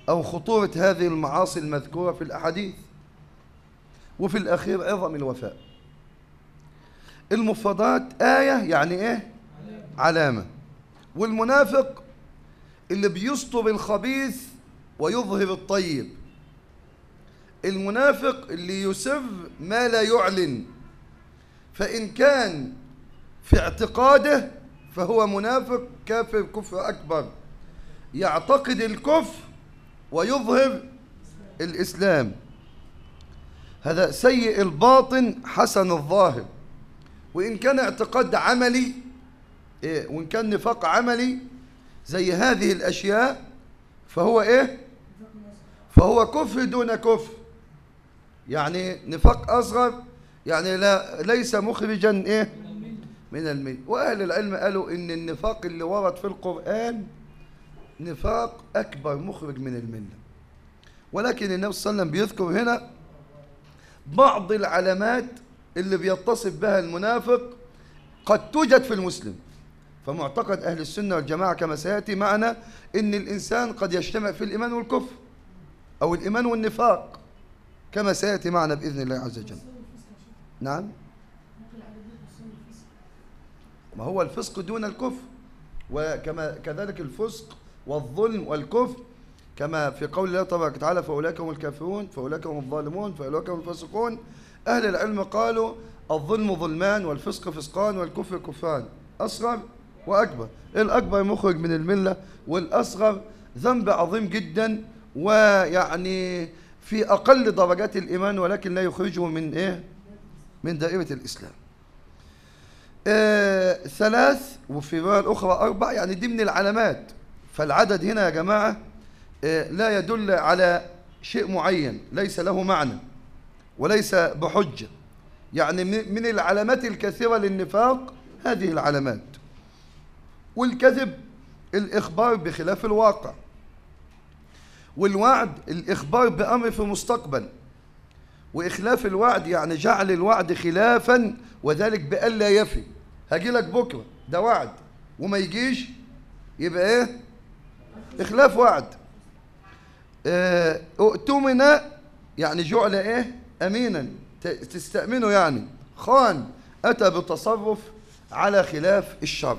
أو خطورة هذه المعاصي المذكورة في الأحاديث وفي الأخير عظم الوفاء. المفردات آية يعني إيه؟ علامة. والمنافق اللي بيسطر الخبيث ويظهر الطيب. المنافق اللي يسر ما لا يعلن. فإن كان في اعتقاده فهو منافق كافر كفر أكبر. يعتقد الكفر ويظهر الإسلام. هذا سيء الباطن حسن الظاهر. وإن كان اعتقاد عملي إيه وإن كان نفاق عملي زي هذه الأشياء فهو إيه؟ فهو كفر دون كفر. يعني نفاق أصغر يعني لا ليس مخرجا إيه؟ من المل وأهل العلم قالوا إن النفاق اللي ورد في القرآن نفاق أكبر مخرج من الملة. ولكن النبي صلى الله عليه وسلم بيذكر هنا بعض العلامات اللي بيتصف بها المنافق قد توجد في المسلم. فمعتقد أهل السنة والجماعة كما سيأتي معنا إن الإنسان قد يجتمع في الإيمان والكفر أو الإيمان والنفاق كما سيأتي معنا بإذن الله عز وجل. نعم؟ ما هو الفسق دون الكفر. وكما كذلك الفسق والظلم والكفر كما في قول الله تبارك وتعالى فأولئك هم الكافرون فأولئك هم الظالمون فأولئك هم الفاسقون. أهل العلم قالوا الظلم ظلمان والفسق فسقان والكفر كفران. أصغر وأكبر. الأكبر مخرج من الملة؟ والأصغر ذنب عظيم جدا ويعني في أقل درجات الإيمان ولكن لا يخرجه من إيه؟ من دائرة الإسلام. آه ثلاث وفي الرواية الأخرى أربع يعني دي من العلامات. فالعدد هنا يا جماعة آه لا يدل على شيء معين ليس له معنى وليس بحجة. يعني من من العلامات الكثيرة للنفاق هذه العلامات. والكذب الإخبار بخلاف الواقع. والوعد الإخبار بأمر في المستقبل. وإخلاف الوعد يعني جعل الوعد خلافا وذلك بألا يفي. هاجي لك بكرة ده وعد. وما يجيش يبقى إيه؟ إخلاف وعد. آه اؤتمن يعني جعل إيه؟ أمينا. تستأمنه يعني. خان أتى بتصرف على خلاف الشر.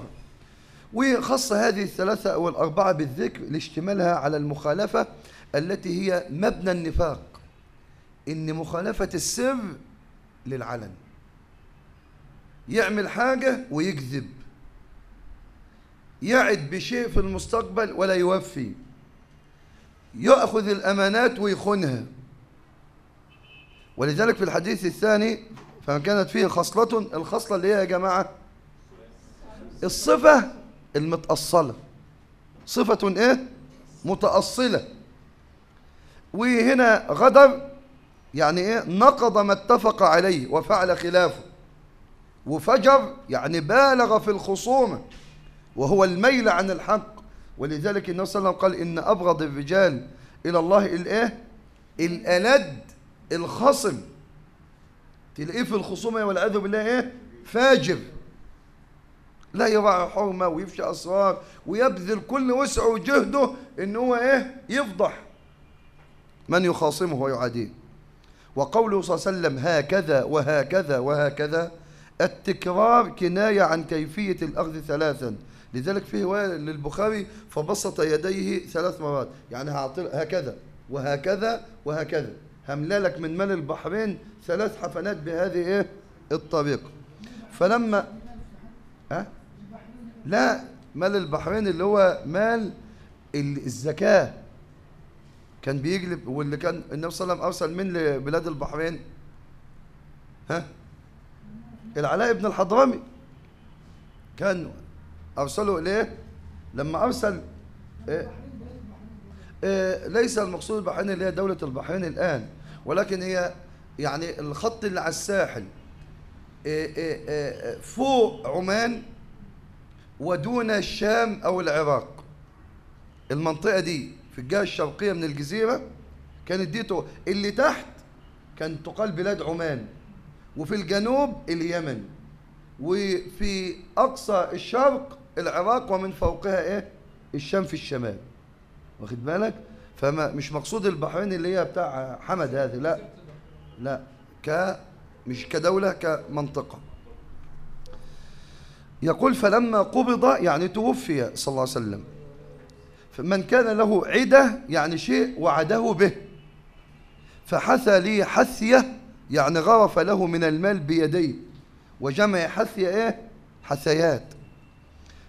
وخص هذه الثلاثة أو الأربعة بالذكر لاشتمالها على المخالفة التي هي مبنى النفاق. إن مخالفة السر للعلن. يعمل حاجة ويكذب. يعد بشيء في المستقبل ولا يوفي. يأخذ الأمانات ويخونها. ولذلك في الحديث الثاني فمن كانت فيه خصلة الخصلة اللي هي يا جماعة الصفة المتأصلة. صفة إيه؟ متأصلة. وهنا غدر يعني إيه؟ نقض ما اتفق عليه وفعل خلافه. وفجر يعني بالغ في الخصومة وهو الميل عن الحق. ولذلك النبي صلى الله عليه وسلم قال إن أبغض الرجال إلى الله الإيه؟ الألد الخصم. تلاقيه في الخصومة والعياذ بالله إيه؟ فاجر. لا يراعي حرمة ويفشى أسرار ويبذل كل وسعه وجهده إن هو إيه؟ يفضح. من يخاصمه ويعاديه؟ وقوله صلى الله عليه وسلم هكذا وهكذا وهكذا التكرار كناية عن كيفية الأخذ ثلاثا. لذلك في رواية للبخاري فبسط يديه ثلاث مرات. يعني هكذا وهكذا وهكذا. هملا لك من مال البحرين ثلاث حفنات بهذه إيه؟ الطريقة. فلما ها؟ لا مال البحرين اللي هو مال ال- الزكاة. كان بيجلب واللي كان النبي صلى الله عليه وسلم أرسل من لبلاد البحرين؟ ها؟ العلاء بن الحضرمي. كان أرسله إليه؟ لما أرسل إيه؟ إيه ليس المقصود البحرين اللي هي دولة البحرين الآن ولكن هي يعني الخط اللي على الساحل. إيه إيه إيه فوق عمان ودون الشام أو العراق. المنطقة دي في الجهة الشرقية من الجزيرة كانت دي اللي تحت كان تقال بلاد عمان وفي الجنوب اليمن وفي أقصى الشرق العراق ومن فوقها إيه؟ الشام في الشمال. واخد بالك؟ فما مش مقصود البحرين اللي هي بتاع حمد هذه لا لا ك مش كدولة كمنطقة. يقول فلما قبض يعني توفي صلى الله عليه وسلم. فمن كان له عدة يعني شيء وعده به. فحثى لي حثية يعني غرف له من المال بيديه. وجمع حثية إيه؟ حثيات.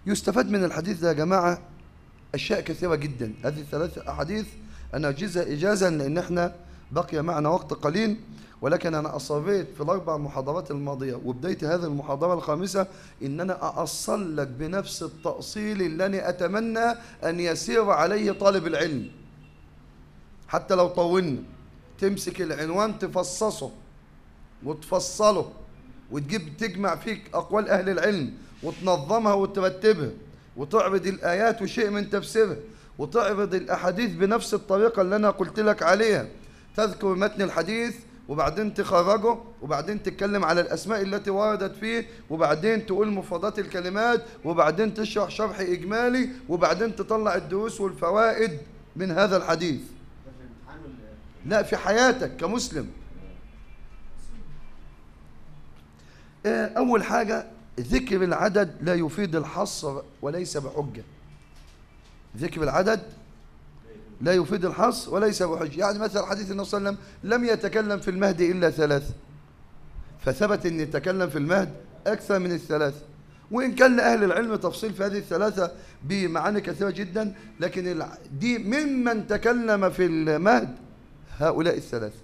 يستفاد من الحديث ده يا جماعة أشياء كثيرة جدا. هذه الثلاث أحاديث. أنا أجيزها إجازة لأن إحنا بقي معنا وقت قليل. ولكن أنا أصريت في الأربع محاضرات الماضية وبداية هذه المحاضرة الخامسة إن أنا أأصل لك بنفس التأصيل الذي أتمنى أن يسير عليه طالب العلم. حتى لو طولنا تمسك العنوان تفصصه وتفصله وتجيب تجمع فيك أقوال أهل العلم وتنظمها وترتبها وتعرض الآيات وشيء من تفسيرها وتعرض الأحاديث بنفس الطريقة اللي أنا قلت لك عليها. تذكر متن الحديث وبعدين تخرجه وبعدين تتكلم على الأسماء التي وردت فيه وبعدين تقول مفردات الكلمات وبعدين تشرح شرح إجمالي وبعدين تطلع الدروس والفوائد من هذا الحديث. لا في حياتك كمسلم. آه، أول حاجة ذكر العدد لا يفيد الحصر وليس بحجة. ذكر العدد لا يفيد الحصر وليس بحجة يعني مثلا حديث النبي صلى الله عليه وسلم لم يتكلم في المهد إلا ثلاثة فثبت أن يتكلم في المهد أكثر من الثلاثة وإن كان لأهل العلم تفصيل في هذه الثلاثة بمعاني كثيرة جدا لكن دي ممن تكلم في المهد هؤلاء الثلاثة.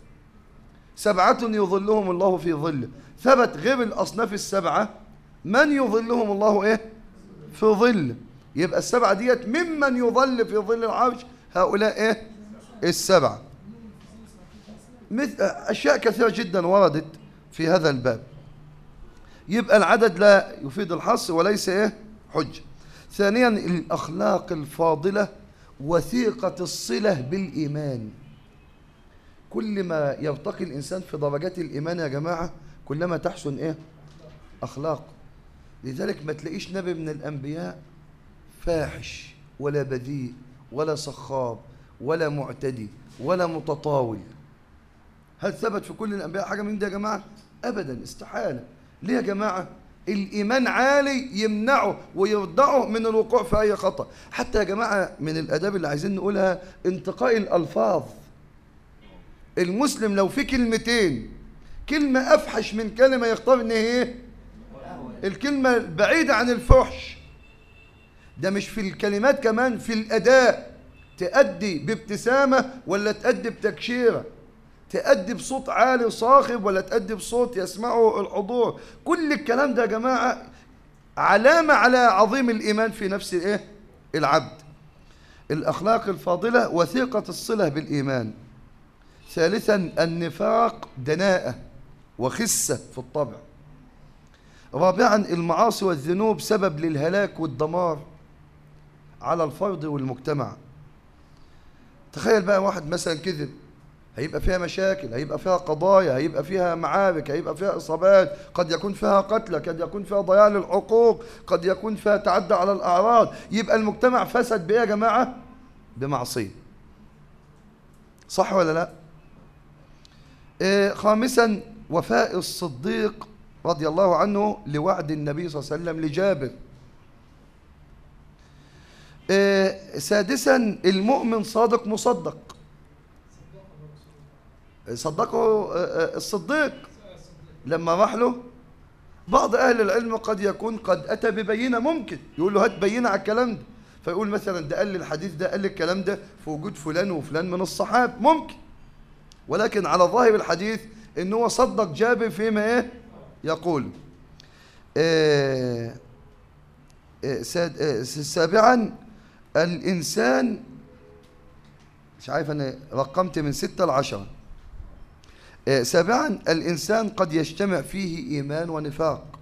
سبعة يظلهم الله في ظله ثبت غير الأصناف السبعة من يظلهم الله إيه؟ في ظل. يبقى السبعة ديت ممن يظل في ظل العرش هؤلاء إيه؟ السبعة. مثل أشياء كثيرة جدا وردت في هذا الباب. يبقى العدد لا يفيد الحصر وليس إيه؟ حجة. ثانيا الأخلاق الفاضلة وثيقة الصلة بالإيمان. كل ما يرتقي الإنسان في درجات الإيمان يا جماعة كلما تحسن إيه؟ أخلاق. لذلك ما تلاقيش نبي من الأنبياء فاحش ولا بذيء. ولا صخاب ولا معتدي ولا متطاول. هل ثبت في كل الأنبياء حاجة من دي يا جماعة؟ أبدا استحالة. ليه يا جماعة؟ الإيمان عالي يمنعه ويردعه من الوقوع في أي خطأ. حتى يا جماعة من الأداب اللي عايزين نقولها انتقاء الألفاظ. المسلم لو في كلمتين كلمة أفحش من كلمة يختار إن إيه؟ الكلمة بعيدة عن الفحش. ده مش في الكلمات كمان في الأداء. تأدي بابتسامة ولا تأدي بتكشيرة؟ تأدي بصوت عالي صاخب ولا تأدي بصوت يسمعه الحضور؟ كل الكلام ده يا جماعة علامة على عظيم الإيمان في نفس الإيه؟ العبد. الأخلاق الفاضلة وثيقة الصلة بالإيمان. ثالثا النفاق دناءة وخسة في الطبع. رابعا المعاصي والذنوب سبب للهلاك والدمار. على الفرد والمجتمع. تخيل بقى واحد مثلا كذب هيبقى فيها مشاكل هيبقى فيها قضايا هيبقى فيها معارك هيبقى فيها إصابات قد يكون فيها قتل قد يكون فيها ضياع للحقوق قد يكون فيها تعدى على الأعراض. يبقى المجتمع فسد بإيه يا جماعة؟ بمعصية. صح ولا لا؟ إيه خامسا وفاء الصديق رضي الله عنه لوعد النبي صلى الله عليه وسلم لجابر. سادسا المؤمن صادق مصدق. صدقه آه، آه، الصديق. لما راح له بعض أهل العلم قد يكون قد أتى ببينة ممكن. يقول له هات بينة على الكلام ده. فيقول مثلا ده قال لي الحديث ده قال لي الكلام ده في وجود فلان وفلان من الصحابة. ممكن. ولكن على ظاهر الحديث إن هو صدق جابر فيما إيه؟ يقول. آه آه آه سابعا الإنسان مش عارف أنا رقمت من ستة لعشرة آه سابعا الإنسان قد يجتمع فيه إيمان ونفاق.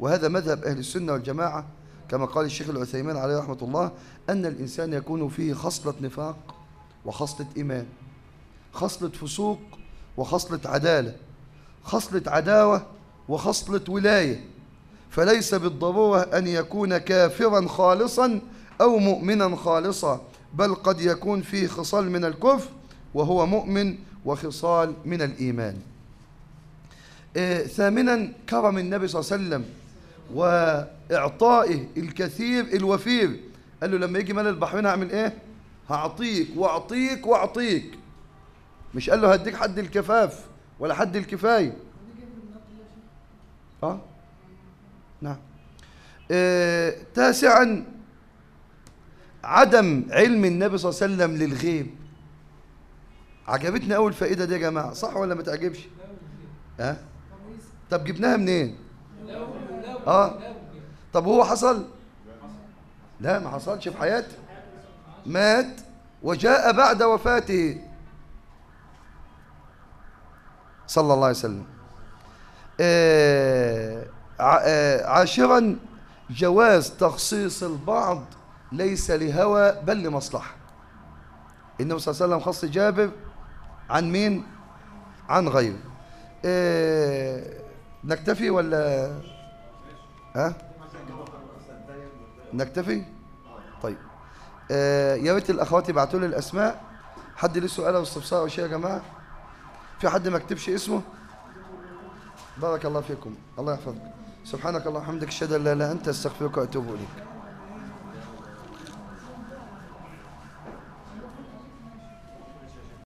وهذا مذهب أهل السنة والجماعة كما قال الشيخ العثيمين عليه رحمة الله أن الإنسان يكون فيه خصلة نفاق وخصلة إيمان خصلة فسوق وخصلة عدالة خصلة عداوة وخصلة ولاية. فليس بالضرورة أن يكون كافرا خالصا أو مؤمنا خالصا بل قد يكون فيه خصال من الكفر وهو مؤمن وخصال من الإيمان. آه، ثامنا كرم النبي صلى الله عليه وسلم وإعطائه الكثير الوفير. قال له لما يجي مال البحرين هعمل إيه؟ هعطيك وأعطيك وأعطيك. مش قال له هديك حد الكفاف ولا حد الكفاية. آه نعم. آه تاسعا عدم علم النبي صلى الله عليه وسلم للغيب. عجبتني أول فائدة دي يا جماعة صح ولا ما تعجبش؟ ها؟ طب جبناها منين؟ آه. طب هو حصل؟ لا ما حصلش في حياته. مات وجاء بعد وفاته. صلى الله عليه وسلم. آه، آه، عاشرا جواز تخصيص البعض ليس لهوى بل لمصلحة. النبي صلى الله عليه وسلم خص جابر عن مين؟ عن غيره. آه، نكتفي ولا؟ ها؟ نكتفي؟ طيب. آه يا ريت الأخوات يبعتوا لي الأسماء. حد ليه سؤال أو استفسار أو شيء يا جماعة؟ في حد ما كتبش اسمه؟ بارك الله فيكم. الله يحفظك. سبحانك اللهم وبحمدك أشهد أن لا إله إلا أنت أستغفرك وأتوب إليك.